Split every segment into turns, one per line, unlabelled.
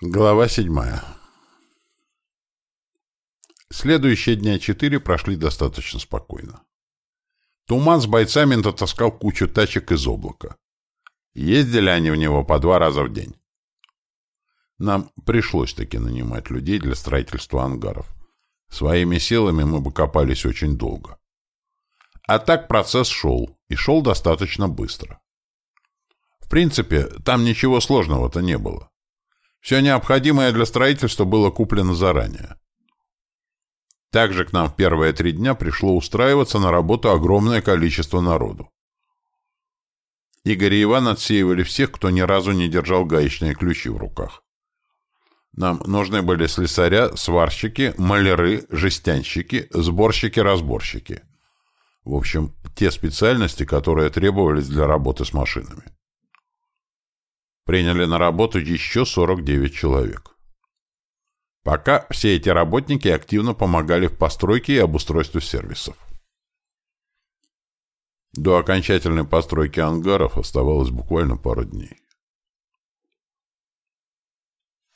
Глава седьмая. Следующие дня четыре прошли достаточно спокойно. Туман с бойцами натаскал кучу тачек из облака. Ездили они в него по два раза в день. Нам пришлось таки нанимать людей для строительства ангаров. Своими силами мы бы копались очень долго. А так процесс шел, и шел достаточно быстро. В принципе, там ничего сложного-то не было. Все необходимое для строительства было куплено заранее. Также к нам в первые три дня пришло устраиваться на работу огромное количество народу. Игорь и Иван отсеивали всех, кто ни разу не держал гаечные ключи в руках. Нам нужны были слесаря, сварщики, маляры, жестянщики, сборщики-разборщики. В общем, те специальности, которые требовались для работы с машинами. Приняли на работу еще 49 человек. Пока все эти работники активно помогали в постройке и обустройстве сервисов. До окончательной постройки ангаров оставалось буквально пару дней.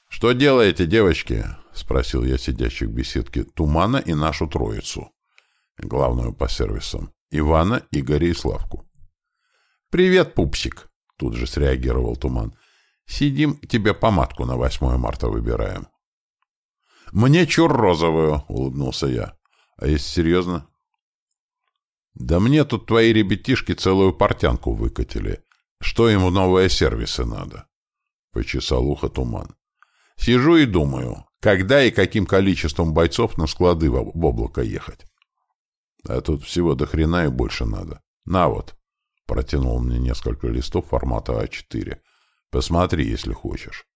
«Что делаете, девочки?» — спросил я сидящих в беседке Тумана и нашу троицу, главную по сервисам, Ивана, Игоря и Славку. «Привет, пупсик!» — тут же среагировал Туман. Сидим, тебе помадку на 8 марта выбираем. Мне чур розовую, улыбнулся я. А если серьезно? Да мне тут твои ребятишки целую портянку выкатили. Что им в новые сервисы надо? Почесал ухо туман. Сижу и думаю, когда и каким количеством бойцов на склады в облако ехать. А тут всего до хрена и больше надо. На вот. Протянул мне несколько листов формата А4. Посмотри, если хочешь.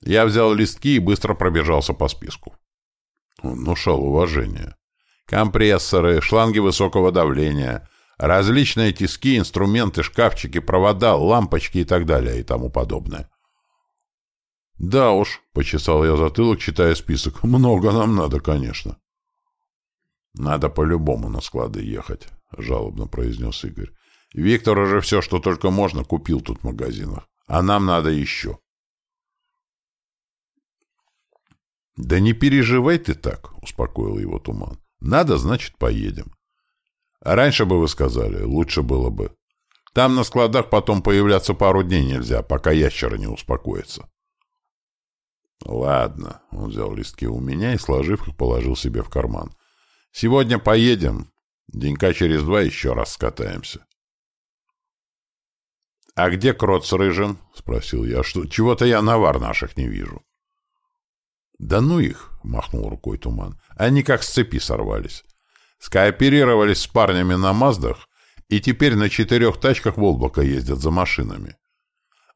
Я взял листки и быстро пробежался по списку. Внушал уважение. Компрессоры, шланги высокого давления, различные тиски, инструменты, шкафчики, провода, лампочки и так далее и тому подобное. «Да уж», — почесал я затылок, читая список, — «много нам надо, конечно». «Надо по-любому на склады ехать», — жалобно произнес Игорь. Виктор уже все, что только можно, купил тут в магазинах. А нам надо еще. «Да не переживай ты так», — успокоил его Туман. «Надо, значит, поедем». А раньше бы вы сказали, лучше было бы. Там на складах потом появляться пару дней нельзя, пока ящеры не успокоятся. Ладно, он взял листки у меня и, сложив их, положил себе в карман. Сегодня поедем. Денька через два еще раз скатаемся. — А где крот с рыжим? — спросил я. — Чего-то я навар наших не вижу. — Да ну их! — махнул рукой туман. — Они как с цепи сорвались. Скооперировались с парнями на Маздах и теперь на четырех тачках в облако ездят за машинами.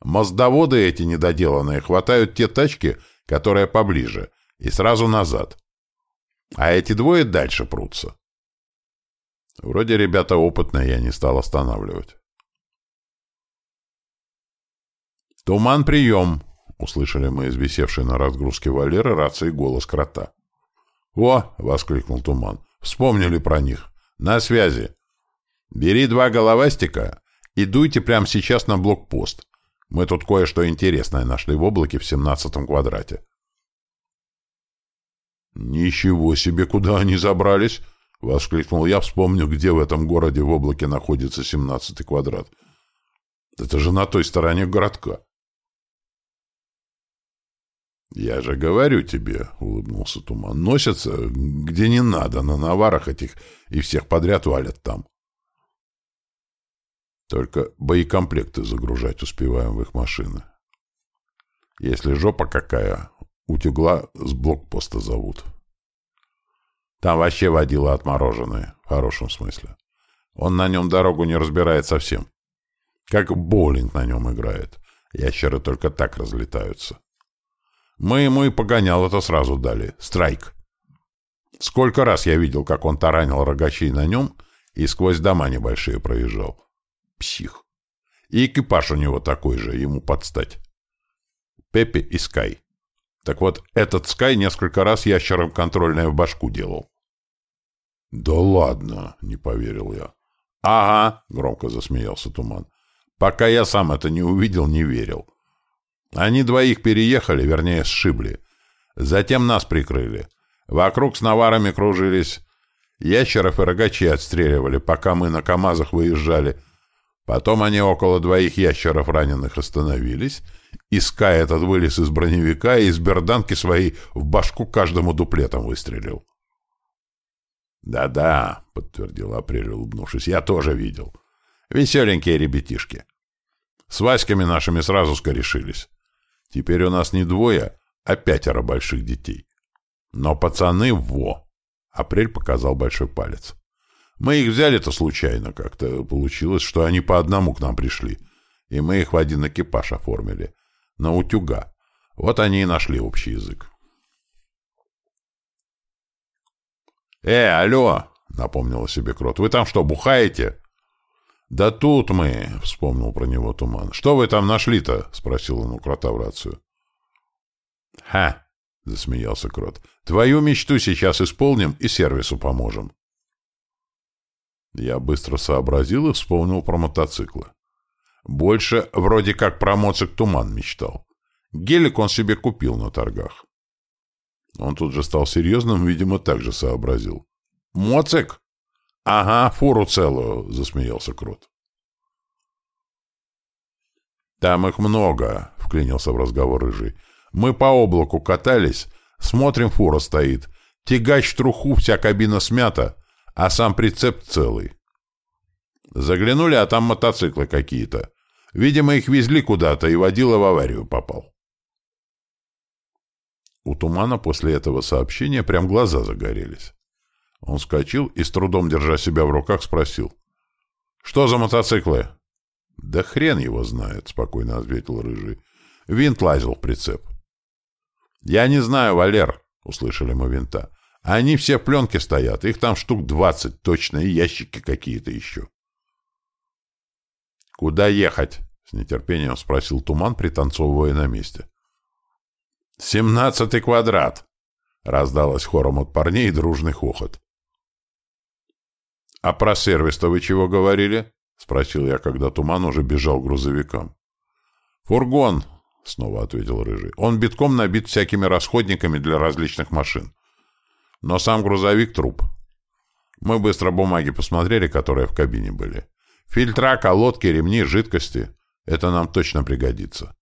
Моздоводы эти недоделанные хватают те тачки, которые поближе, и сразу назад. А эти двое дальше прутся. Вроде ребята опытные, я не стал останавливать. «Туман, прием!» — услышали мы из на разгрузке Валеры рации голос крота. «О!» — воскликнул Туман. «Вспомнили про них. На связи. Бери два головастика и дуйте прямо сейчас на блокпост. Мы тут кое-что интересное нашли в облаке в семнадцатом квадрате». «Ничего себе, куда они забрались!» — воскликнул я, вспомнив, где в этом городе в облаке находится семнадцатый квадрат. «Это же на той стороне городка». «Я же говорю тебе», — улыбнулся Туман, — «носятся где не надо, на наварах этих, и всех подряд валят там». Только боекомплекты загружать успеваем в их машины. Если жопа какая, утюгла с блокпоста зовут. Там вообще водила отмороженные, в хорошем смысле. Он на нем дорогу не разбирает совсем. Как боулинг на нем играет. Ящеры только так разлетаются. Мы ему и погонял это сразу дали. Страйк. Сколько раз я видел, как он таранил рогачей на нем и сквозь дома небольшие проезжал. Псих. И экипаж у него такой же, ему подстать. Пеппи и Скай. Так вот, этот Скай несколько раз ящером контрольное в башку делал. — Да ладно, — не поверил я. — Ага, — громко засмеялся Туман. — Пока я сам это не увидел, не верил. Они двоих переехали, вернее, сшибли. Затем нас прикрыли. Вокруг с наварами кружились. Ящеров и рогачи отстреливали, пока мы на КАМАЗах выезжали. Потом они около двоих ящеров раненых остановились, и Скай этот вылез из броневика и из берданки своей в башку каждому дуплетом выстрелил. «Да-да», — подтвердил Апрель, улыбнувшись, — «я тоже видел. Веселенькие ребятишки. С Васьками нашими сразу скорешились. Теперь у нас не двое, а пятеро больших детей. Но пацаны — во!» Апрель показал большой палец. «Мы их взяли-то случайно как-то. Получилось, что они по одному к нам пришли. И мы их в один экипаж оформили. На утюга. Вот они и нашли общий язык». «Э, алло!» — напомнил себе Крот. «Вы там что, бухаете?» «Да тут мы!» — вспомнил про него Туман. «Что вы там нашли-то?» — спросил он у Крота в рацию. «Ха!» — засмеялся Крот. «Твою мечту сейчас исполним и сервису поможем». Я быстро сообразил и вспомнил про мотоциклы. Больше вроде как про моцик Туман мечтал. Гелик он себе купил на торгах. Он тут же стал серьезным, видимо, так же сообразил. «Моцик?» «Ага, фуру целую», — засмеялся Крот. «Там их много», — вклинился в разговор Рыжий. «Мы по облаку катались, смотрим, фура стоит. Тягач труху, вся кабина смята, а сам прицеп целый. Заглянули, а там мотоциклы какие-то. Видимо, их везли куда-то, и водила в аварию попал. У Тумана после этого сообщения прям глаза загорелись. Он вскочил и, с трудом держа себя в руках, спросил. «Что за мотоциклы?» «Да хрен его знает», — спокойно ответил Рыжий. Винт лазил в прицеп. «Я не знаю, Валер», — услышали мы винта. «Они все в пленке стоят. Их там штук двадцать точно, и ящики какие-то еще». «Куда ехать?» — с нетерпением спросил Туман, пританцовывая на месте. «Семнадцатый квадрат!» — раздалось хором от парней дружный хохот. «А про сервис-то вы чего говорили?» — спросил я, когда туман уже бежал грузовикам. «Фургон!» — снова ответил Рыжий. «Он битком набит всякими расходниками для различных машин. Но сам грузовик — труп. Мы быстро бумаги посмотрели, которые в кабине были. Фильтра, колодки, ремни, жидкости. Это нам точно пригодится».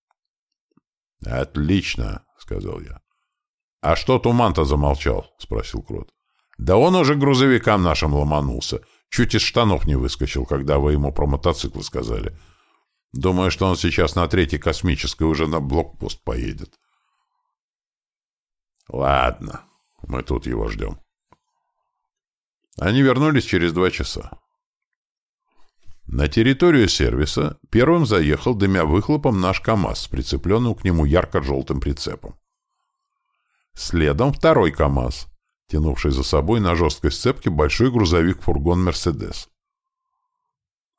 «Отлично!» — сказал я. — А что туман-то замолчал? — спросил Крот. — Да он уже грузовикам нашим ломанулся. Чуть из штанов не выскочил, когда вы ему про мотоциклы сказали. Думаю, что он сейчас на третьей космической уже на блокпост поедет. — Ладно, мы тут его ждем. Они вернулись через два часа. На территорию сервиса первым заехал, дымя выхлопом, наш КАМАЗ с прицепленным к нему ярко-желтым прицепом. Следом второй КАМАЗ, тянувший за собой на жесткой сцепке большой грузовик-фургон «Мерседес».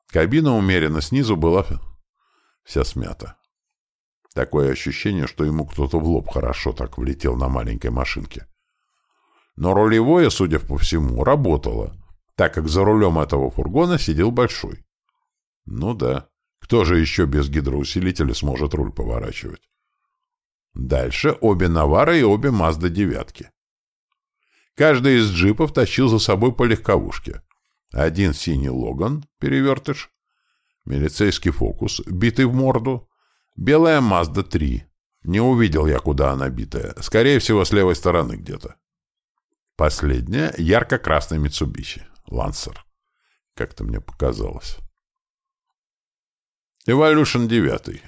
Кабина умеренно снизу была вся смята. Такое ощущение, что ему кто-то в лоб хорошо так влетел на маленькой машинке. Но рулевое, судя по всему, работало, так как за рулем этого фургона сидел большой. Ну да, кто же еще без гидроусилителя сможет руль поворачивать? Дальше обе Навара и обе Мазда девятки. Каждый из джипов тащил за собой по легковушке. Один синий Логан, перевертыш, милицейский фокус, битый в морду, белая Мазда 3. Не увидел я, куда она битая. Скорее всего, с левой стороны где-то. Последняя — ярко-красный Митсубиши, Лансер. Как-то мне показалось. Эволюшн 9.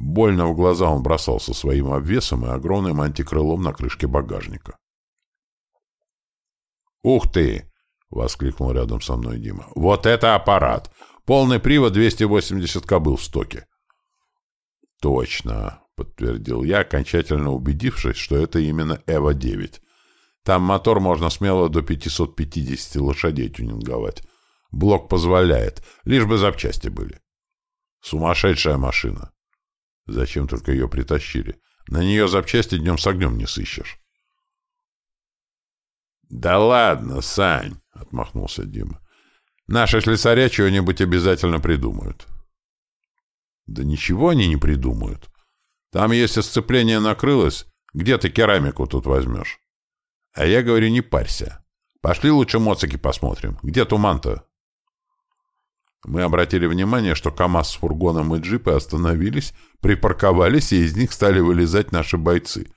Больно в глаза он бросался своим обвесом и огромным антикрылом на крышке багажника. «Ух ты!» — воскликнул рядом со мной Дима. «Вот это аппарат! Полный привод 280 кобыл в стоке!» «Точно!» — подтвердил я, окончательно убедившись, что это именно Эва-9. Там мотор можно смело до 550 лошадей тюнинговать. Блок позволяет, лишь бы запчасти были. Сумасшедшая машина. Зачем только ее притащили? На нее запчасти днем с огнем не сыщешь. — Да ладно, Сань, — отмахнулся Дима. — Наши слесаря чего-нибудь обязательно придумают. — Да ничего они не придумают. Там, если сцепление накрылось, где ты керамику тут возьмешь? А я говорю, не парься. Пошли лучше моцики посмотрим. Где туман-то? Мы обратили внимание, что КАМАЗ с фургоном и джипы остановились, припарковались, и из них стали вылезать наши бойцы.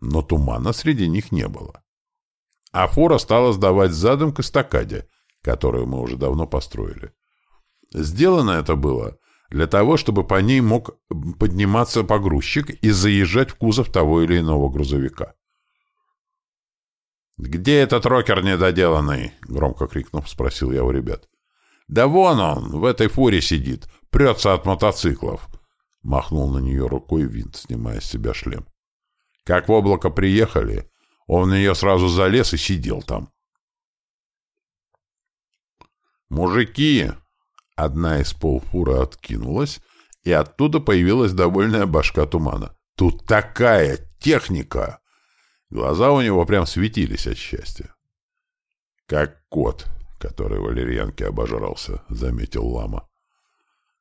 Но тумана среди них не было. А фора стала сдавать задом к эстакаде, которую мы уже давно построили. Сделано это было для того, чтобы по ней мог подниматься погрузчик и заезжать в кузов того или иного грузовика. «Где этот рокер недоделанный?» — громко крикнув, спросил я у ребят. «Да вон он, в этой фуре сидит, прется от мотоциклов!» Махнул на нее рукой винт, снимая с себя шлем. Как в облако приехали, он в нее сразу залез и сидел там. «Мужики!» Одна из полфура откинулась, и оттуда появилась довольная башка тумана. «Тут такая техника!» Глаза у него прям светились от счастья. «Как кот!» который валерьянки обожрался, — заметил лама.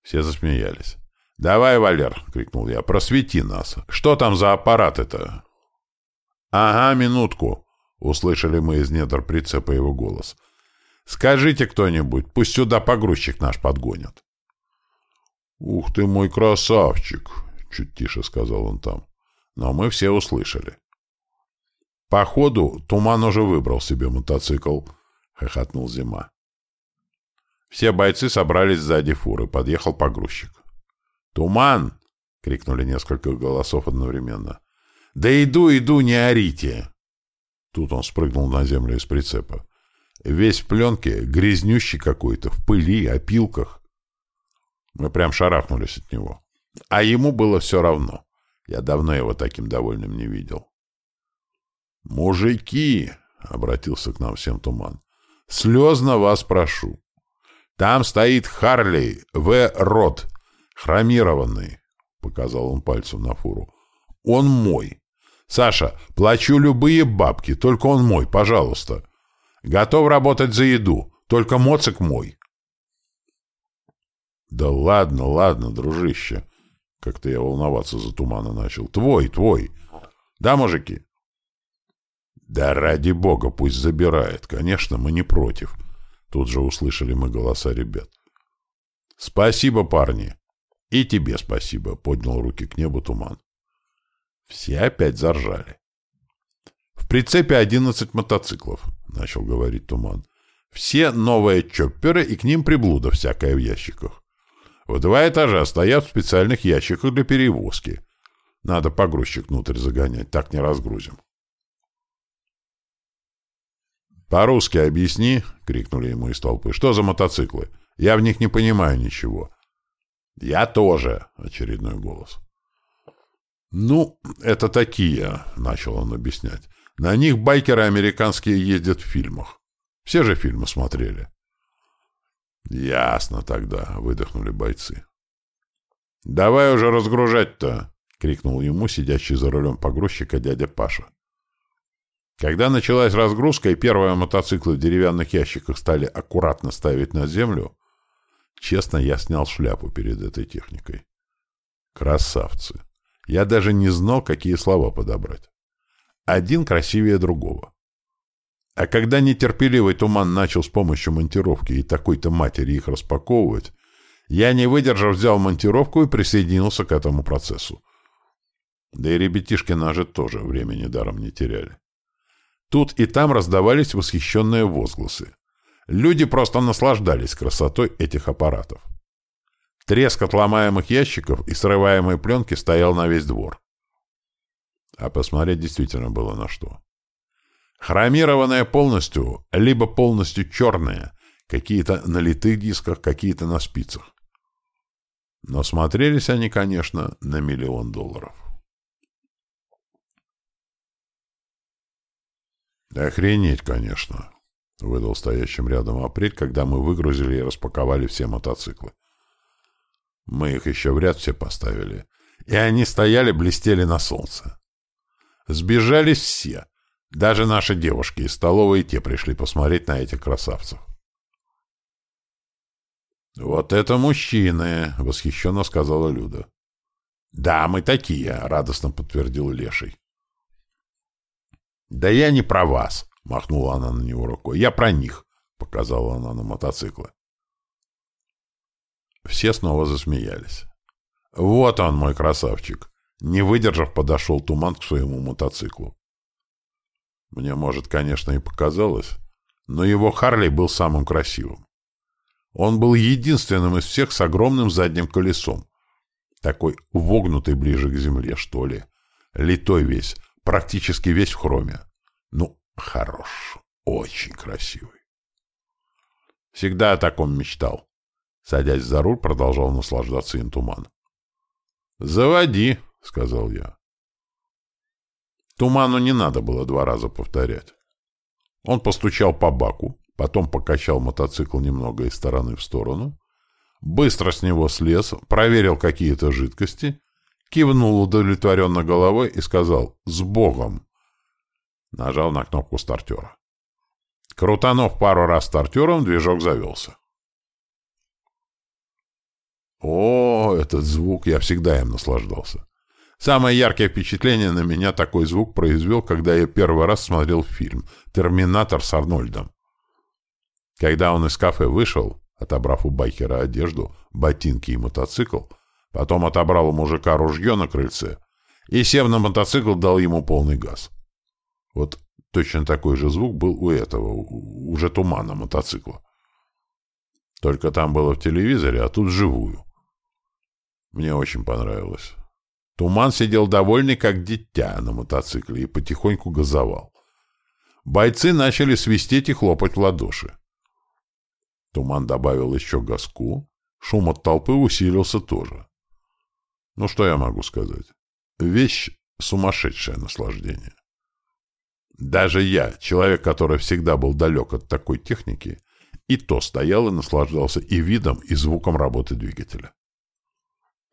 Все засмеялись. — Давай, Валер, — крикнул я, — просвети нас. Что там за аппарат это? — Ага, минутку, — услышали мы из недр прицепа его голос. — Скажите кто-нибудь, пусть сюда погрузчик наш подгонят. — Ух ты мой красавчик, — чуть тише сказал он там. Но мы все услышали. Походу, Туман уже выбрал себе мотоцикл —— хохотнул Зима. Все бойцы собрались сзади фуры. Подъехал погрузчик. «Туман!» — крикнули несколько голосов одновременно. «Да иду, иду, не орите!» Тут он спрыгнул на землю из прицепа. Весь в пленке, грязнющий какой-то, в пыли, опилках. Мы прям шарахнулись от него. А ему было все равно. Я давно его таким довольным не видел. «Мужики!» — обратился к нам всем туман. Слезно вас прошу. Там стоит Харли В. Рот, хромированный, — показал он пальцем на фуру. Он мой. Саша, плачу любые бабки, только он мой, пожалуйста. Готов работать за еду, только моцик мой. Да ладно, ладно, дружище. Как-то я волноваться за тумана начал. Твой, твой. Да, мужики? «Да ради бога, пусть забирает. Конечно, мы не против». Тут же услышали мы голоса ребят. «Спасибо, парни!» «И тебе спасибо», — поднял руки к небу туман. Все опять заржали. «В прицепе одиннадцать мотоциклов», — начал говорить туман. «Все новые чопперы, и к ним приблуда всякая в ящиках. В два этажа стоят в специальных ящиках для перевозки. Надо погрузчик внутрь загонять, так не разгрузим». «По-русски объясни!» — крикнули ему из толпы. «Что за мотоциклы? Я в них не понимаю ничего». «Я тоже!» — очередной голос. «Ну, это такие», — начал он объяснять. «На них байкеры американские ездят в фильмах. Все же фильмы смотрели». «Ясно тогда», — выдохнули бойцы. «Давай уже разгружать-то!» — крикнул ему сидящий за рулем погрузчика дядя Паша. Когда началась разгрузка и первые мотоциклы в деревянных ящиках стали аккуратно ставить на землю, честно, я снял шляпу перед этой техникой. Красавцы! Я даже не знал, какие слова подобрать. Один красивее другого. А когда нетерпеливый туман начал с помощью монтировки и такой-то матери их распаковывать, я, не выдержав, взял монтировку и присоединился к этому процессу. Да и ребятишки наши тоже времени даром не теряли. Тут и там раздавались восхищенные возгласы. Люди просто наслаждались красотой этих аппаратов. Треск отломаемых ящиков и срываемой пленки стоял на весь двор. А посмотреть действительно было на что. Хромированные полностью, либо полностью черные, какие-то на литых дисках, какие-то на спицах. Но смотрелись они, конечно, на миллион долларов. «Охренеть, конечно», — выдал стоящим рядом апрель, когда мы выгрузили и распаковали все мотоциклы. Мы их еще в ряд все поставили, и они стояли, блестели на солнце. Сбежались все, даже наши девушки из столовой, те пришли посмотреть на этих красавцев. «Вот это мужчины!» — восхищенно сказала Люда. Да, мы такие, радостно подтвердил Леший. Да я не про вас, махнула она на него рукой. Я про них, показала она на мотоциклы. Все снова засмеялись. Вот он, мой красавчик. Не выдержав, подошел Туман к своему мотоциклу. Мне, может, конечно, и показалось, но его Харли был самым красивым. Он был единственным из всех с огромным задним колесом. Такой вогнутый ближе к земле, что ли. Литой весь, практически весь в хроме. Ну, хорош, очень красивый. Всегда о таком мечтал. Садясь за руль, продолжал наслаждаться им туман. «Заводи», — сказал я. Туману не надо было два раза повторять. Он постучал по баку, потом покачал мотоцикл немного из стороны в сторону, быстро с него слез, проверил какие-то жидкости, кивнул удовлетворенно головой и сказал «С Богом!». Нажал на кнопку стартера. Крутанув пару раз стартером, движок завелся. О, этот звук, я всегда им наслаждался. Самое яркое впечатление на меня такой звук произвел, когда я первый раз смотрел фильм «Терминатор» с Арнольдом. Когда он из кафе вышел, отобрав у байкера одежду, ботинки и мотоцикл, потом отобрал у мужика ружье на крыльце и, сев на мотоцикл, дал ему полный газ. Вот точно такой же звук был у этого, уже тумана мотоцикла. Только там было в телевизоре, а тут вживую. Мне очень понравилось. Туман сидел довольный, как дитя на мотоцикле, и потихоньку газовал. Бойцы начали свистеть и хлопать в ладоши. Туман добавил еще газку, шум от толпы усилился тоже. Ну, что я могу сказать? Вещь — сумасшедшее наслаждение. Даже я, человек, который всегда был далек от такой техники, и то стоял и наслаждался и видом, и звуком работы двигателя.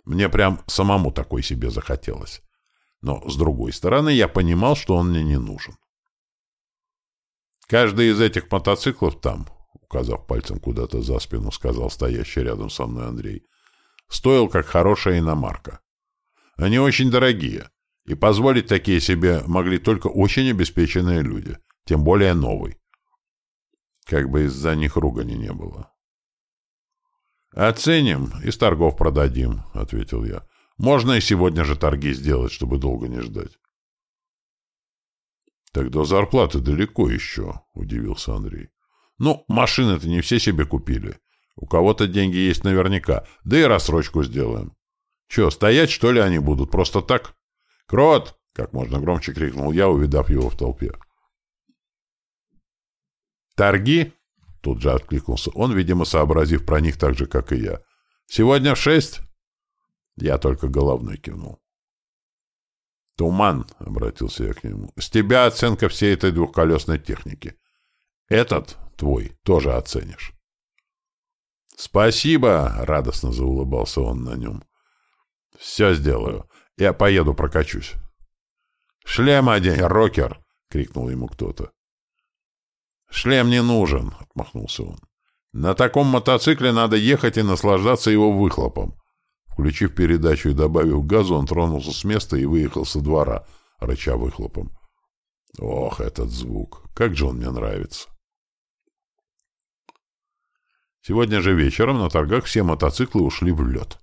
Мне прям самому такой себе захотелось. Но, с другой стороны, я понимал, что он мне не нужен. Каждый из этих мотоциклов там, указав пальцем куда-то за спину, сказал стоящий рядом со мной Андрей, стоил как хорошая иномарка. Они очень дорогие, и позволить такие себе могли только очень обеспеченные люди, тем более новый. Как бы из-за них ругани не было. «Оценим и с торгов продадим», — ответил я. «Можно и сегодня же торги сделать, чтобы долго не ждать». «Так до зарплаты далеко еще», — удивился Андрей. «Ну, машины-то не все себе купили. У кого-то деньги есть наверняка, да и рассрочку сделаем. Че, стоять, что ли, они будут? Просто так?» «Крот!» — как можно громче крикнул я, увидав его в толпе. «Торги?» Тут же откликнулся он, видимо, сообразив про них так же, как и я. «Сегодня в шесть?» Я только головной кивнул. «Туман», — обратился я к нему, — «с тебя оценка всей этой двухколесной техники. Этот, твой, тоже оценишь». «Спасибо!» — радостно заулыбался он на нем. «Все сделаю. Я поеду прокачусь». «Шлем одень, рокер!» — крикнул ему кто-то. «Шлем не нужен», — отмахнулся он. «На таком мотоцикле надо ехать и наслаждаться его выхлопом». Включив передачу и добавив газу, он тронулся с места и выехал со двора, рыча выхлопом. Ох, этот звук! Как же он мне нравится! Сегодня же вечером на торгах все мотоциклы ушли в лед.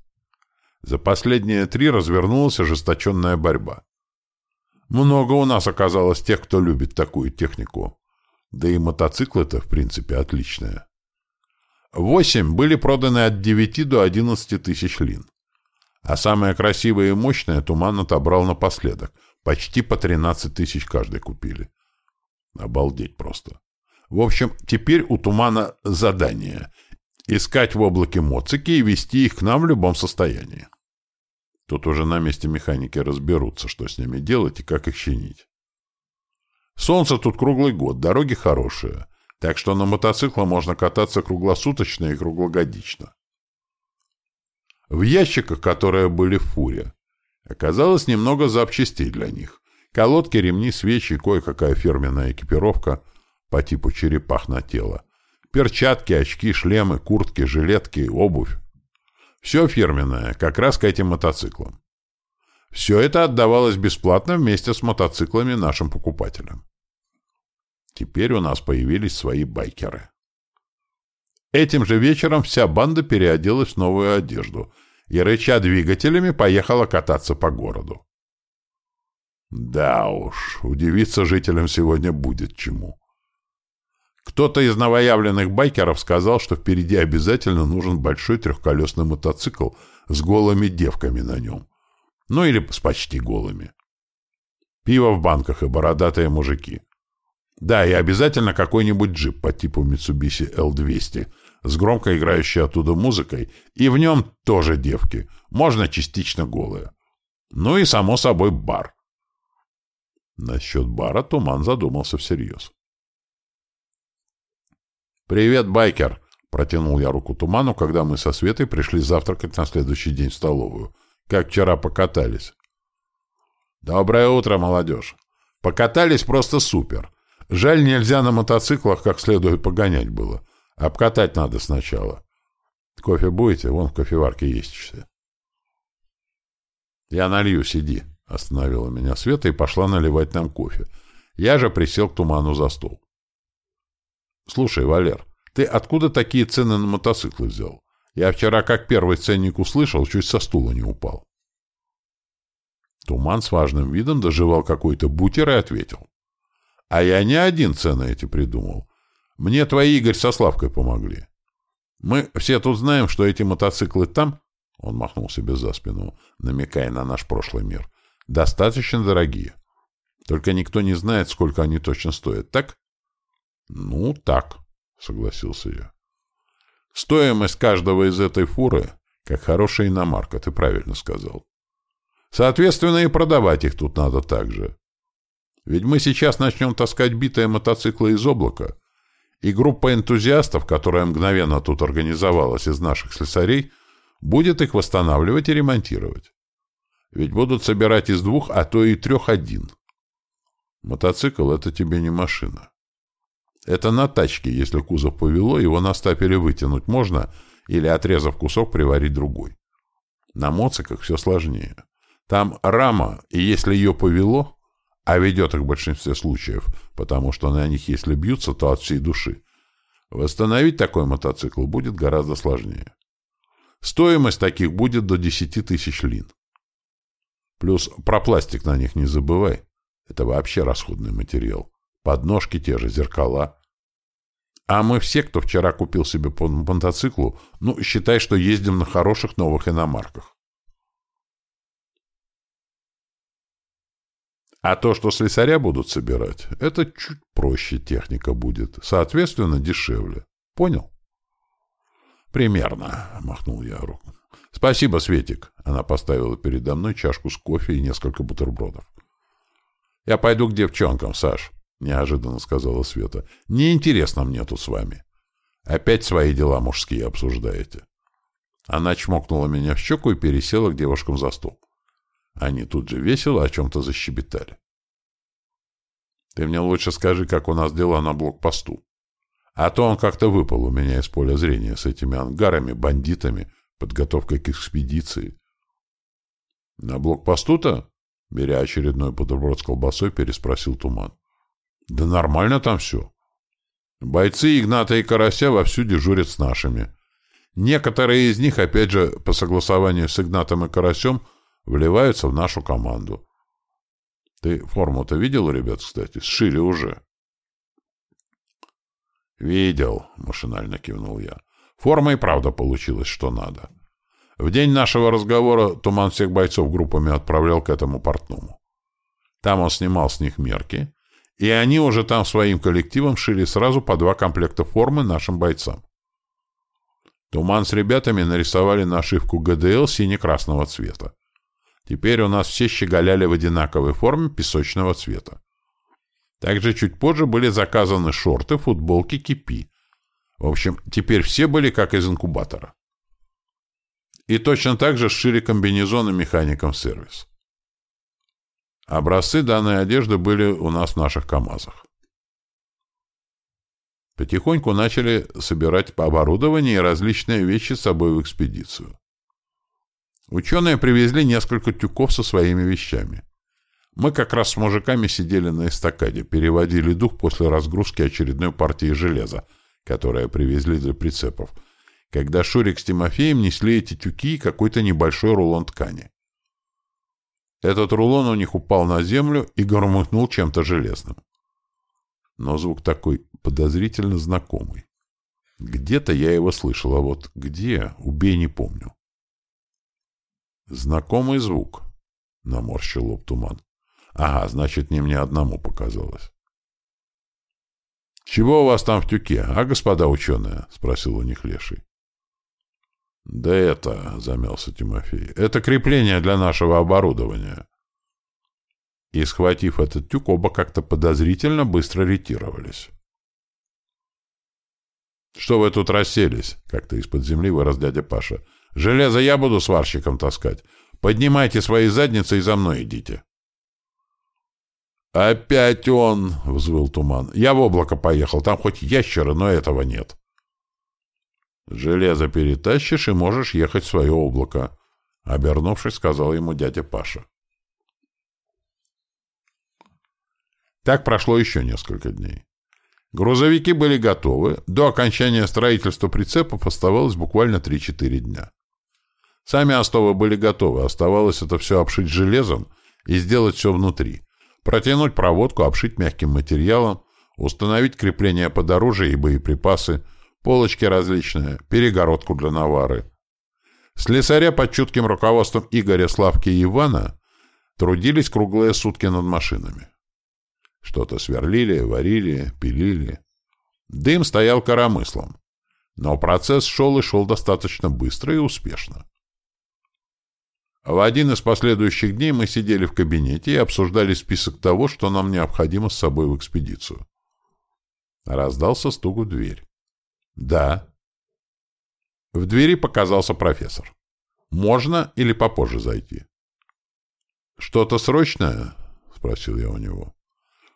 За последние три развернулась ожесточенная борьба. Много у нас оказалось тех, кто любит такую технику. Да и мотоциклы-то, в принципе, отличные. Восемь были проданы от 9 до 11 тысяч лин. А самые красивые и мощные Туман отобрал напоследок. Почти по 13 тысяч каждый купили. Обалдеть просто. В общем, теперь у Тумана задание — искать в облаке моцики и вести их к нам в любом состоянии. Тут уже на месте механики разберутся, что с ними делать и как их чинить. Солнце тут круглый год, дороги хорошие, так что на мотоцикле можно кататься круглосуточно и круглогодично. В ящиках, которые были в фуре, оказалось немного запчастей для них. Колодки, ремни, свечи, кое-какая фирменная экипировка по типу черепах на тело. Перчатки, очки, шлемы, куртки, жилетки, обувь. Все фирменное, как раз к этим мотоциклам. Все это отдавалось бесплатно вместе с мотоциклами нашим покупателям. Теперь у нас появились свои байкеры. Этим же вечером вся банда переоделась в новую одежду и, рыча двигателями, поехала кататься по городу. Да уж, удивиться жителям сегодня будет чему. Кто-то из новоявленных байкеров сказал, что впереди обязательно нужен большой трехколесный мотоцикл с голыми девками на нем. Ну или с почти голыми. Пиво в банках и бородатые мужики. Да, и обязательно какой-нибудь джип по типу Mitsubishi L200 с громко играющей оттуда музыкой, и в нем тоже девки, можно частично голые. Ну и, само собой, бар. Насчет бара Туман задумался всерьез. «Привет, байкер!» — протянул я руку Туману, когда мы со Светой пришли завтракать на следующий день в столовую. «Как вчера покатались?» «Доброе утро, молодежь! Покатались просто супер. Жаль, нельзя на мотоциклах как следует погонять было. Обкатать надо сначала. Кофе будете? Вон в кофеварке есть все». «Я налью, сиди», — остановила меня Света и пошла наливать нам кофе. Я же присел к туману за стол. «Слушай, Валер, ты откуда такие цены на мотоциклы взял? Я вчера как первый ценник услышал, чуть со стула не упал». Туман с важным видом доживал какой-то бутер и ответил. «А я не один цены эти придумал. Мне твои Игорь со Славкой помогли. Мы все тут знаем, что эти мотоциклы там, — он махнул себе за спину, намекая на наш прошлый мир, достаточно дорогие. Только никто не знает, сколько они точно стоят, так? Ну, так, согласился я. Стоимость каждого из этой фуры, как хорошая иномарка, ты правильно сказал. Соответственно, и продавать их тут надо так же. Ведь мы сейчас начнем таскать битые мотоциклы из облака, и группа энтузиастов, которая мгновенно тут организовалась из наших слесарей, будет их восстанавливать и ремонтировать. Ведь будут собирать из двух, а то и трех один. Мотоцикл — это тебе не машина. Это на тачке, если кузов повело, его на стапеле вытянуть можно или, отрезав кусок, приварить другой. На моциках все сложнее. Там рама, и если ее повело, а ведет их в большинстве случаев, потому что на них, если бьются, то от всей души, восстановить такой мотоцикл будет гораздо сложнее. Стоимость таких будет до 10 тысяч лин. Плюс про пластик на них не забывай. Это вообще расходный материал. Подножки те же, зеркала. А мы все, кто вчера купил себе по мотоциклу, ну, считай, что ездим на хороших новых иномарках. А то, что слесаря будут собирать, это чуть проще техника будет, соответственно, дешевле. Понял? Примерно, махнул я руку. Спасибо, Светик. Она поставила передо мной чашку с кофе и несколько бутербродов. Я пойду к девчонкам, Саш, неожиданно сказала Света. Неинтересно мне тут с вами. Опять свои дела мужские обсуждаете. Она чмокнула меня в щеку и пересела к девушкам за стол. Они тут же весело о чем-то защебетали. Ты мне лучше скажи, как у нас дела на блокпосту. А то он как-то выпал у меня из поля зрения с этими ангарами, бандитами подготовкой к экспедиции. На блокпосту-то? Беря очередной бутерброд с колбасой, переспросил Туман. Да нормально там все. Бойцы Игната и Карася вовсю дежурят с нашими. Некоторые из них, опять же, по согласованию с Игнатом и Карасем, вливаются в нашу команду. Ты форму-то видел, ребят, кстати? Сшили уже. «Видел», — машинально кивнул я. Форма и правда получилась, что надо. В день нашего разговора Туман всех бойцов группами отправлял к этому портному. Там он снимал с них мерки, и они уже там своим коллективом шили сразу по два комплекта формы нашим бойцам. Туман с ребятами нарисовали нашивку ГДЛ сине-красного цвета. Теперь у нас все щеголяли в одинаковой форме песочного цвета. Также чуть позже были заказаны шорты, футболки, кипи, в общем, теперь все были как из инкубатора. И точно так же сшили комбинезоны механикам сервис. Образцы данной одежды были у нас в наших КАМАЗах. Потихоньку начали собирать по оборудованию и различные вещи с собой в экспедицию. Ученые привезли несколько тюков со своими вещами. Мы как раз с мужиками сидели на эстакаде, переводили дух после разгрузки очередной партии железа, которое привезли для прицепов, когда Шурик с Тимофеем несли эти тюки и какой-то небольшой рулон ткани. Этот рулон у них упал на землю и громыхнул чем-то железным. Но звук такой подозрительно знакомый. Где-то я его слышал, а вот где, убей, не помню. Знакомый звук, — наморщил лоб туман. Ага, значит, не мне одному показалось. «Чего у вас там в тюке, а, господа ученые?» — спросил у них Леший. «Да это...» — замялся Тимофей. «Это крепление для нашего оборудования». И, схватив этот тюк, оба как-то подозрительно быстро ретировались. «Что вы тут расселись?» — как-то из-под земли вырос дядя Паша. «Железо я буду сварщиком таскать. Поднимайте свои задницы и за мной идите». «Опять он!» — взвыл туман. «Я в облако поехал. Там хоть ящеры, но этого нет». «Железо перетащишь и можешь ехать в свое облако», — обернувшись, сказал ему дядя Паша. Так прошло еще несколько дней. Грузовики были готовы. До окончания строительства прицепов оставалось буквально 3-4 дня. Сами остовы были готовы. Оставалось это все обшить железом и сделать все внутри. Протянуть проводку, обшить мягким материалом, установить крепление под оружие и боеприпасы, полочки различные, перегородку для навары. Слесаря под чутким руководством Игоря, Славки и Ивана трудились круглые сутки над машинами. Что-то сверлили, варили, пилили. Дым стоял коромыслом. Но процесс шел и шел достаточно быстро и успешно. В один из последующих дней мы сидели в кабинете и обсуждали список того, что нам необходимо с собой в экспедицию. Раздался стук в дверь. «Да». В двери показался профессор. «Можно или попозже зайти?» «Что-то срочное?» — спросил я у него.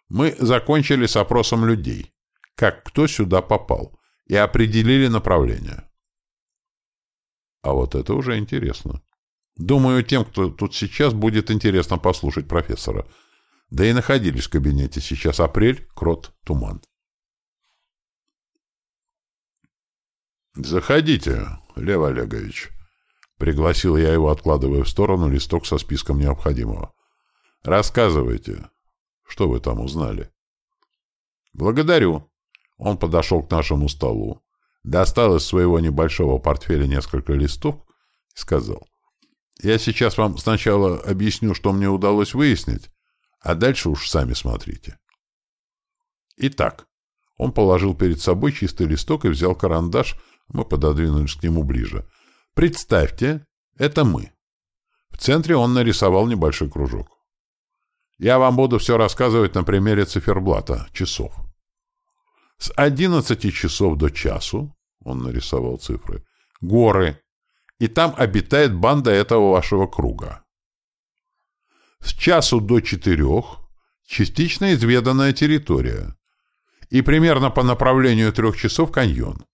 «Мы закончили с опросом людей. Как кто сюда попал?» И определили направление. А вот это уже интересно. Думаю, тем, кто тут сейчас, будет интересно послушать профессора. Да и находились в кабинете сейчас апрель, крот, туман. «Заходите, Лев Олегович», — пригласил я его, откладывая в сторону листок со списком необходимого. «Рассказывайте, что вы там узнали?» «Благодарю». Он подошел к нашему столу, достал из своего небольшого портфеля несколько листов и сказал. Я сейчас вам сначала объясню, что мне удалось выяснить, а дальше уж сами смотрите. Итак, он положил перед собой чистый листок и взял карандаш, мы пододвинулись к нему ближе. Представьте, это мы. В центре он нарисовал небольшой кружок. Я вам буду все рассказывать на примере циферблата, часов. С 11 часов до часу, он нарисовал цифры, горы, и там обитает банда этого вашего круга. С часу до четырех частично изведанная территория и примерно по направлению трех часов каньон.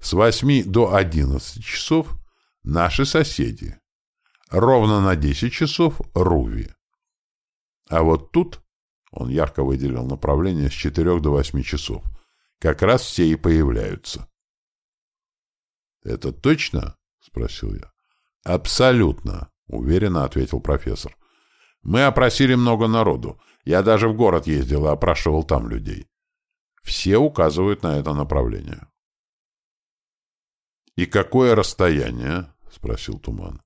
С восьми до одиннадцати часов наши соседи. Ровно на десять часов Руви. А вот тут, он ярко выделил направление с четырех до восьми часов, как раз все и появляются. «Это точно?» — спросил я. «Абсолютно», — уверенно ответил профессор. «Мы опросили много народу. Я даже в город ездил и опрашивал там людей. Все указывают на это направление». «И какое расстояние?» — спросил Туман.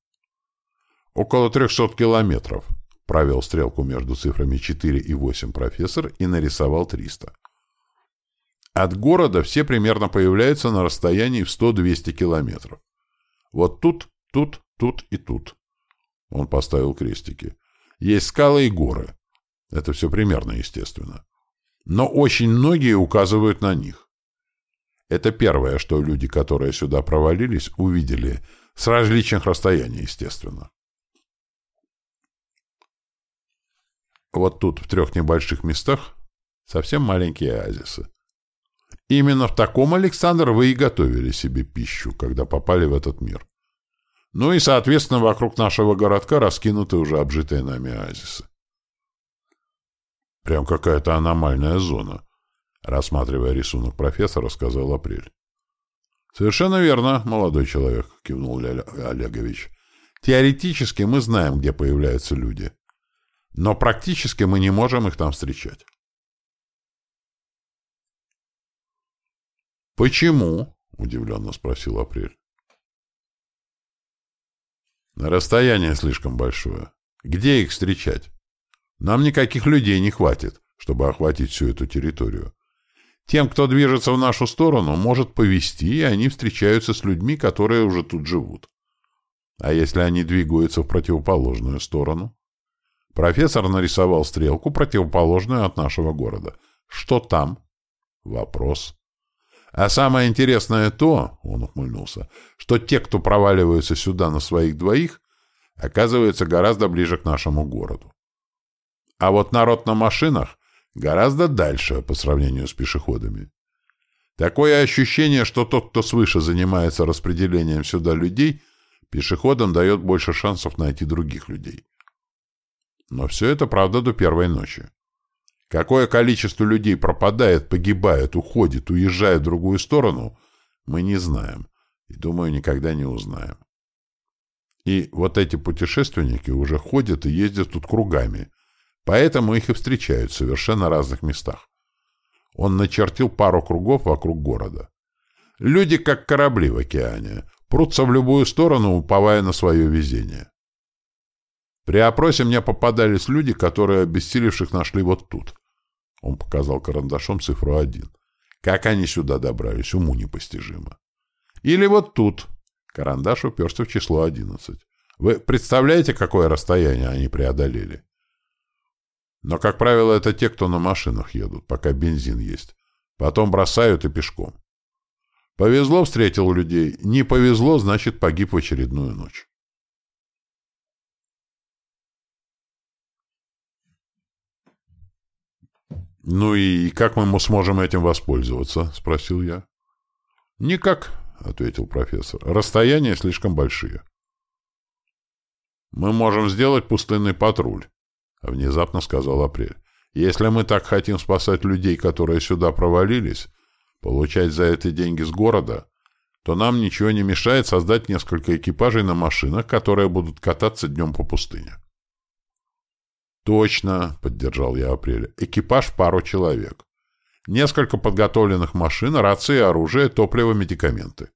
«Около трехсот километров», — провел стрелку между цифрами 4 и 8 профессор и нарисовал 300. От города все примерно появляются на расстоянии в 100-200 километров. Вот тут, тут, тут и тут. Он поставил крестики. Есть скалы и горы. Это все примерно естественно. Но очень многие указывают на них. Это первое, что люди, которые сюда провалились, увидели с различных расстояний, естественно. Вот тут, в трех небольших местах, совсем маленькие оазисы. Именно в таком, Александр, вы и готовили себе пищу, когда попали в этот мир. Ну и, соответственно, вокруг нашего городка раскинуты уже обжитые нами оазисы. Прям какая-то аномальная зона, рассматривая рисунок профессора, сказал Апрель. Совершенно верно, молодой человек, кивнул Ляля Олегович. Теоретически мы знаем, где появляются люди, но практически мы не можем их там встречать. Почему? удивленно спросил Апрель. Расстояние слишком большое. Где их встречать? Нам никаких людей не хватит, чтобы охватить всю эту территорию. Тем, кто движется в нашу сторону, может повести, и они встречаются с людьми, которые уже тут живут. А если они двигаются в противоположную сторону? Профессор нарисовал стрелку, противоположную от нашего города. Что там? Вопрос. А самое интересное то, он ухмыльнулся, что те, кто проваливаются сюда на своих двоих, оказываются гораздо ближе к нашему городу. А вот народ на машинах гораздо дальше по сравнению с пешеходами. Такое ощущение, что тот, кто свыше занимается распределением сюда людей, пешеходам дает больше шансов найти других людей. Но все это правда до первой ночи. Какое количество людей пропадает, погибает, уходит, уезжает в другую сторону, мы не знаем. И, думаю, никогда не узнаем. И вот эти путешественники уже ходят и ездят тут кругами. Поэтому их и встречают в совершенно разных местах. Он начертил пару кругов вокруг города. Люди, как корабли в океане, прутся в любую сторону, уповая на свое везение. При опросе мне попадались люди, которые обессилевших нашли вот тут. Он показал карандашом цифру один. Как они сюда добрались, уму непостижимо. Или вот тут. Карандаш уперся в число одиннадцать. Вы представляете, какое расстояние они преодолели? Но, как правило, это те, кто на машинах едут, пока бензин есть. Потом бросают и пешком. Повезло, встретил людей. Не повезло, значит, погиб в очередную ночь. «Ну и как мы сможем этим воспользоваться?» — спросил я. «Никак», — ответил профессор. «Расстояния слишком большие». «Мы можем сделать пустынный патруль», — внезапно сказал Апрель. «Если мы так хотим спасать людей, которые сюда провалились, получать за это деньги с города, то нам ничего не мешает создать несколько экипажей на машинах, которые будут кататься днем по пустыне». «Точно», — поддержал я Апреля. «Экипаж пару человек. Несколько подготовленных машин, рации, оружие, топливо, медикаменты».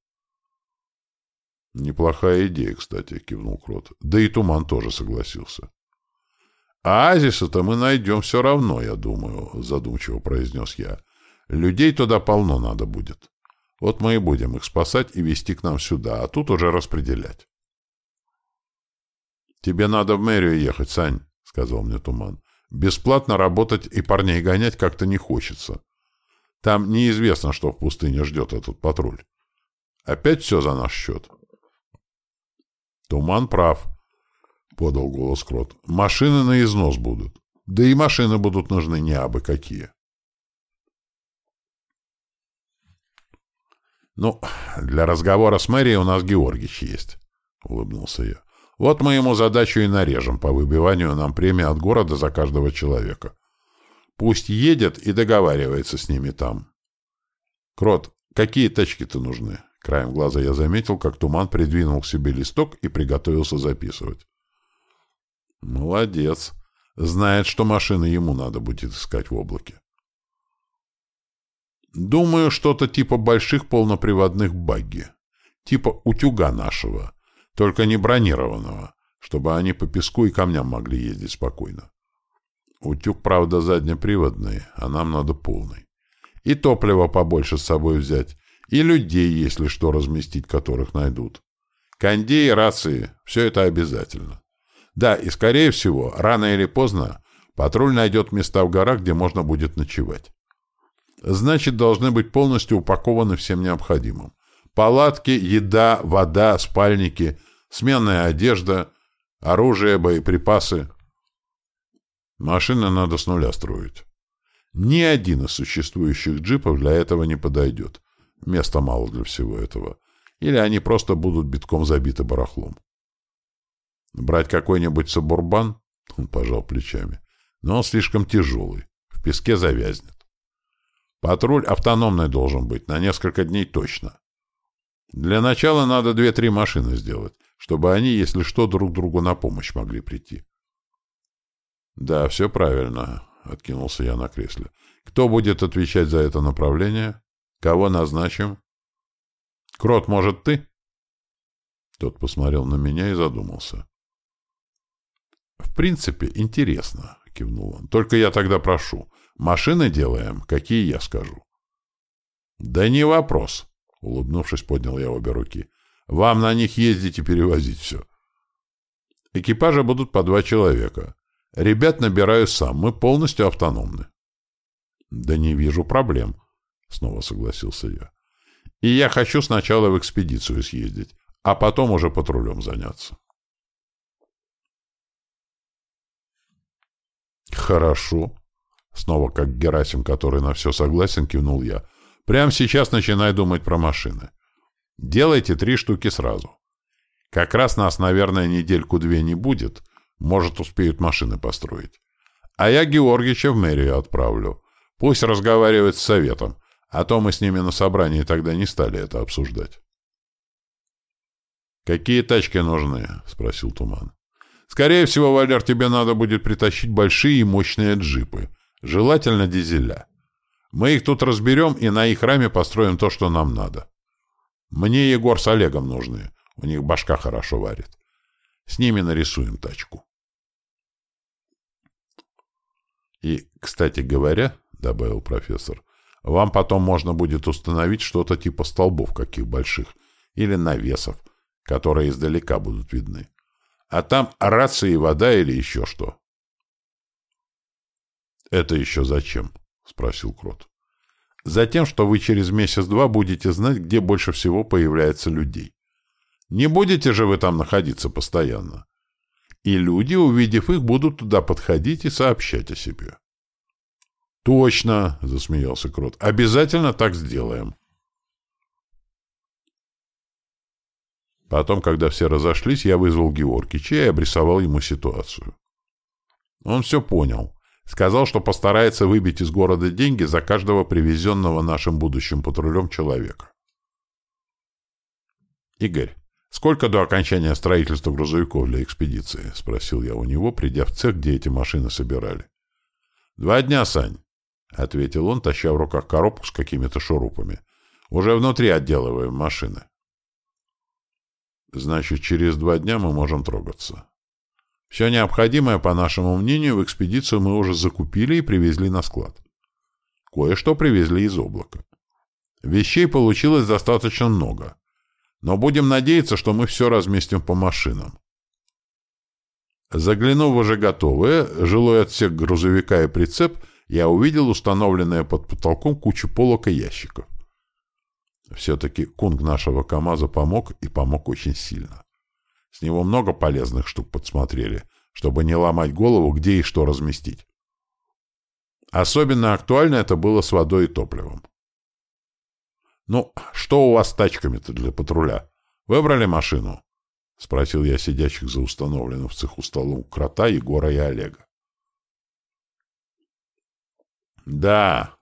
«Неплохая идея, кстати», — кивнул Крот. «Да и Туман тоже согласился». «А Азиса-то мы найдем все равно, я думаю», — задумчиво произнес я. «Людей туда полно надо будет. Вот мы и будем их спасать и вести к нам сюда, а тут уже распределять». «Тебе надо в мэрию ехать, Сань», — сказал мне Туман. «Бесплатно работать и парней гонять как-то не хочется. Там неизвестно, что в пустыне ждет этот патруль. Опять все за наш счет». «Туман прав», — подал голос Крот. «Машины на износ будут. Да и машины будут нужны не абы какие». «Ну, для разговора с мэрией у нас Георгич есть», — улыбнулся я. Вот мы ему задачу и нарежем по выбиванию нам премии от города за каждого человека. Пусть едет и договаривается с ними там. Крот, какие тачки-то нужны? Краем глаза я заметил, как Туман придвинул к себе листок и приготовился записывать. Молодец. Знает, что машины ему надо будет искать в облаке. Думаю, что-то типа больших полноприводных багги. Типа утюга нашего. Только не бронированного, чтобы они по песку и камням могли ездить спокойно. Утюг, правда, заднеприводный, а нам надо полный. И топливо побольше с собой взять, и людей, если что, разместить, которых найдут. Кондеи, рации — все это обязательно. Да, и, скорее всего, рано или поздно патруль найдет места в горах, где можно будет ночевать. Значит, должны быть полностью упакованы всем необходимым. Палатки, еда, вода, спальники, сменная одежда, оружие, боеприпасы. Машины надо с нуля строить. Ни один из существующих джипов для этого не подойдет. Места мало для всего этого. Или они просто будут битком забиты барахлом. Брать какой-нибудь сабурбан? Он пожал плечами. Но он слишком тяжелый. В песке завязнет. Патруль автономный должен быть, на несколько дней точно. Для начала надо две-три машины сделать, чтобы они, если что, друг другу на помощь могли прийти. Да, все правильно, откинулся я на кресле. Кто будет отвечать за это направление? Кого назначим? Крот, может, ты? Тот посмотрел на меня и задумался. В принципе, интересно, кивнул он. Только я тогда прошу. Машины делаем, какие я скажу. Да не вопрос, улыбнувшись, поднял я обе руки. Вам на них ездить и перевозить все. Экипажа будут по два человека. Ребят набираю сам, мы полностью автономны. Да не вижу проблем, снова согласился я. И я хочу сначала в экспедицию съездить, а потом уже патрулем заняться. Хорошо. Снова как Герасим, который на все согласен, кивнул я. Прямо сейчас начинай думать про машины. Делайте три штуки сразу. Как раз нас, наверное, недельку-две не будет. Может, успеют машины построить. А я Георгича в мэрию отправлю. Пусть разговаривает с советом. А то мы с ними на собрании тогда не стали это обсуждать. «Какие тачки нужны?» — спросил Туман. «Скорее всего, Валер, тебе надо будет притащить большие и мощные джипы. Желательно дизеля. Мы их тут разберем и на их раме построим то, что нам надо. Мне Егор с Олегом нужны. У них башка хорошо варит. С ними нарисуем тачку». «И, кстати говоря, — добавил профессор, — вам потом можно будет установить что-то типа столбов каких больших или навесов, которые издалека будут видны. А там рация и вода или еще что. «Это еще зачем?» — спросил Крот. «Затем, что вы через месяц-два будете знать, где больше всего появляется людей. Не будете же вы там находиться постоянно. И люди, увидев их, будут туда подходить и сообщать о себе». «Точно!» — засмеялся Крот. «Обязательно так сделаем». Потом, когда все разошлись, я вызвал Георгича и обрисовал ему ситуацию. Он все понял. Сказал, что постарается выбить из города деньги за каждого привезенного нашим будущим патрулем человека. «Игорь, сколько до окончания строительства грузовиков для экспедиции?» — спросил я у него, придя в цех, где эти машины собирали. «Два дня, Сань», — ответил он, таща в руках коробку с какими-то шурупами. «Уже внутри отделываем машины». Значит, через два дня мы можем трогаться. Все необходимое, по нашему мнению, в экспедицию мы уже закупили и привезли на склад. Кое-что привезли из облака. Вещей получилось достаточно много. Но будем надеяться, что мы все разместим по машинам. Заглянув уже готовое, жилой отсек грузовика и прицеп, я увидел установленные под потолком кучу полок и ящиков. Все-таки кунг нашего КамАЗа помог, и помог очень сильно. С него много полезных штук подсмотрели, чтобы не ломать голову, где и что разместить. Особенно актуально это было с водой и топливом. «Ну, что у вас с тачками-то для патруля? Выбрали машину?» — спросил я сидящих за установленным в цеху столом Крота, Егора и Олега. «Да,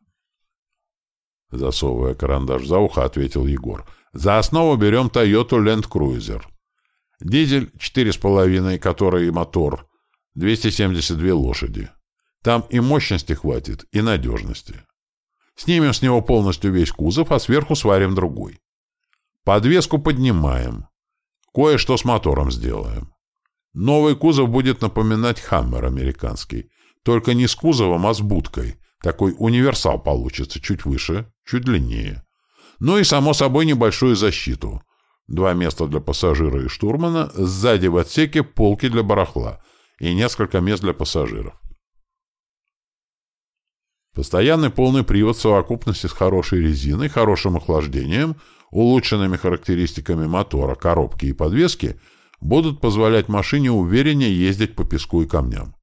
Засовывая карандаш за ухо, ответил Егор. За основу берем Toyota Land Cruiser. Дизель 4,5, который и мотор. 272 лошади. Там и мощности хватит, и надежности. Снимем с него полностью весь кузов, а сверху сварим другой. Подвеску поднимаем. Кое-что с мотором сделаем. Новый кузов будет напоминать «Хаммер» американский. Только не с кузовом, а с будкой. Такой универсал получится, чуть выше, чуть длиннее. Ну и, само собой, небольшую защиту. Два места для пассажира и штурмана, сзади в отсеке полки для барахла и несколько мест для пассажиров. Постоянный полный привод в совокупности с хорошей резиной, хорошим охлаждением, улучшенными характеристиками мотора, коробки и подвески будут позволять машине увереннее ездить по песку и камням.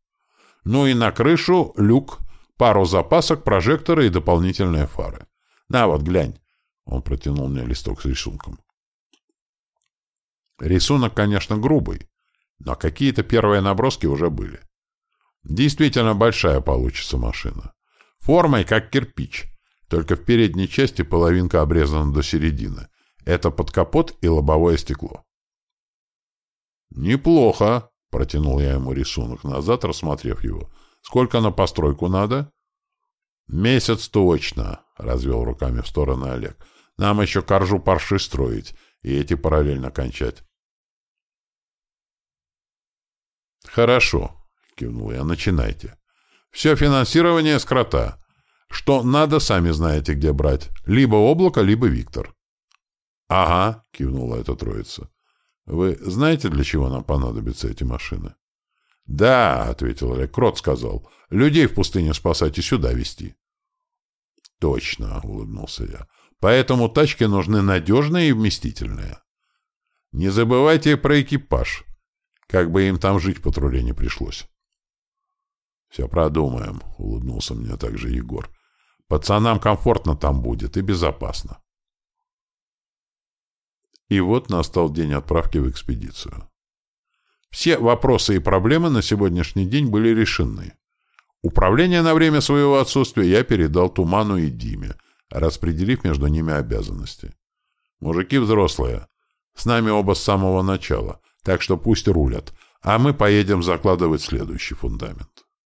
Ну и на крышу люк – пару запасок, прожекторы и дополнительные фары. На вот, глянь. Он протянул мне листок с рисунком. Рисунок, конечно, грубый, Но какие-то первые наброски уже были. Действительно большая получится машина. Формой как кирпич, только в передней части половинка обрезана до середины. Это под капот и лобовое стекло. «Неплохо», — протянул я ему рисунок назад, рассмотрев его. «Сколько на постройку надо?» «Месяц точно», — развел руками в стороны Олег. «Нам еще коржу парши строить и эти параллельно кончать». «Хорошо», — кивнул я, — «начинайте. Все финансирование с крота. Что надо, сами знаете, где брать. Либо облако, либо Виктор». «Ага», — кивнула эта троица. «Вы знаете, для чего нам понадобятся эти машины?» «Да», — ответил Олег, — Крот сказал. «Людей в пустыне спасать и сюда везти». «Точно», — улыбнулся я. «Поэтому тачки нужны надежные и вместительные. Не забывайте про экипаж. Как бы им там жить в патруле не пришлось». «Все продумаем», — улыбнулся мне также Егор. «Пацанам комфортно там будет и безопасно». И вот настал день отправки в экспедицию. Все вопросы и проблемы на сегодняшний день были решены. Управление на время своего отсутствия я передал Туману и Диме, распределив между ними обязанности. Мужики взрослые. С нами оба с самого начала, так что пусть рулят, а мы поедем закладывать следующий фундамент.